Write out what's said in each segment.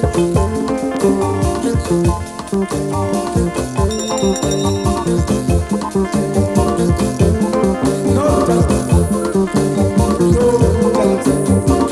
No, no, no.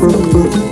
Thank.